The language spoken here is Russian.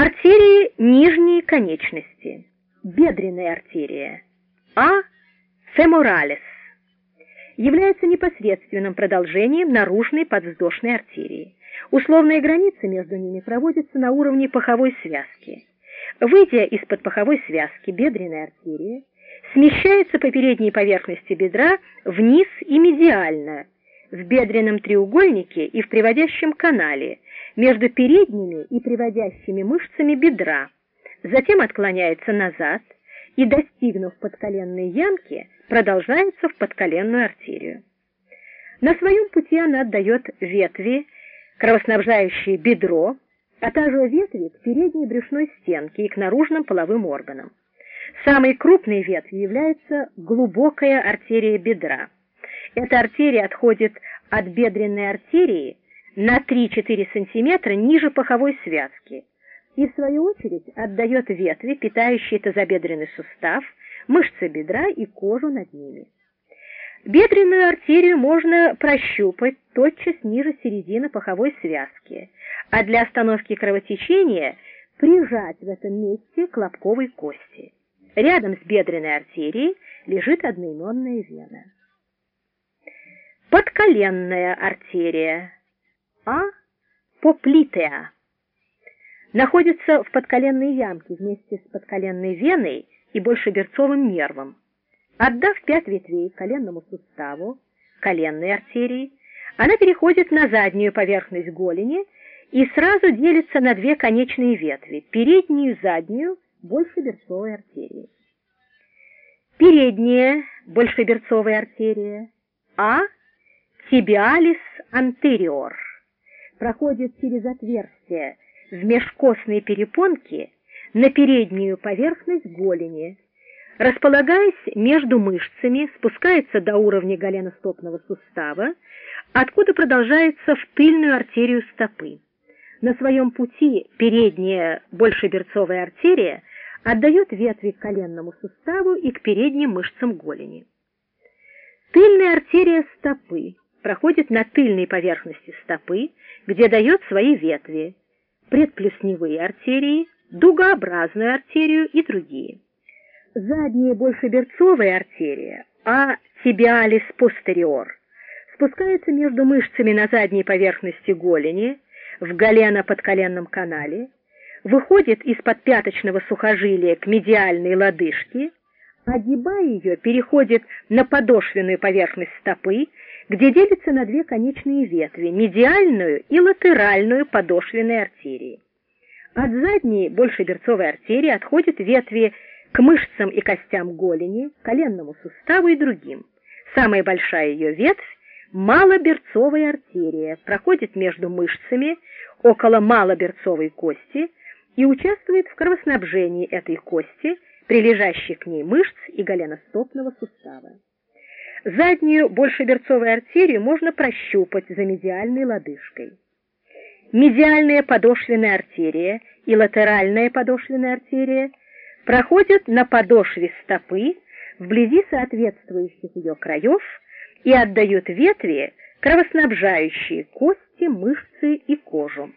Артерии нижней конечности. Бедренная артерия. А. Феморалис. Является непосредственным продолжением наружной подвздошной артерии. Условная граница между ними проводится на уровне паховой связки. Выйдя из-под паховой связки, бедренная артерия смещается по передней поверхности бедра вниз и медиально, в бедренном треугольнике и в приводящем канале, между передними и приводящими мышцами бедра, затем отклоняется назад и, достигнув подколенной ямки, продолжается в подколенную артерию. На своем пути она отдает ветви, кровоснабжающие бедро, а также ветви к передней брюшной стенке и к наружным половым органам. Самой крупной ветвью является глубокая артерия бедра. Эта артерия отходит от бедренной артерии на 3-4 см ниже паховой связки и, в свою очередь, отдает ветви, питающие тазобедренный сустав, мышцы бедра и кожу над ними. Бедренную артерию можно прощупать тотчас ниже середины паховой связки, а для остановки кровотечения прижать в этом месте к лобковой кости. Рядом с бедренной артерией лежит одноименная вена. Подколенная артерия А. Поплитеа находится в подколенной ямке вместе с подколенной веной и большеберцовым нервом. Отдав пять ветвей коленному суставу, коленной артерии, она переходит на заднюю поверхность голени и сразу делится на две конечные ветви – переднюю и заднюю большеберцовой артерии. Передняя большеберцовая артерия А – тибиалис антериор проходит через отверстие в межкостной перепонке на переднюю поверхность голени, располагаясь между мышцами, спускается до уровня голеностопного сустава, откуда продолжается в тыльную артерию стопы. На своем пути передняя большеберцовая артерия отдает ветви к коленному суставу и к передним мышцам голени. Тыльная артерия стопы проходит на тыльной поверхности стопы, где дает свои ветви, предплюсневые артерии, дугообразную артерию и другие. Задняя большеберцовая артерия, а тибиалис постериор, спускается между мышцами на задней поверхности голени, в голено-подколенном канале, выходит из-под пяточного сухожилия к медиальной лодыжке, огибая ее, переходит на подошвенную поверхность стопы, где делится на две конечные ветви – медиальную и латеральную подошвенные артерии. От задней большеберцовой артерии отходят ветви к мышцам и костям голени, коленному суставу и другим. Самая большая ее ветвь – малоберцовая артерия, проходит между мышцами около малоберцовой кости и участвует в кровоснабжении этой кости, прилежащих к ней мышц и голеностопного сустава. Заднюю большеберцовую артерию можно прощупать за медиальной лодыжкой. Медиальная подошвенная артерия и латеральная подошвенная артерия проходят на подошве стопы вблизи соответствующих ее краев и отдают ветви, кровоснабжающие кости, мышцы и кожу.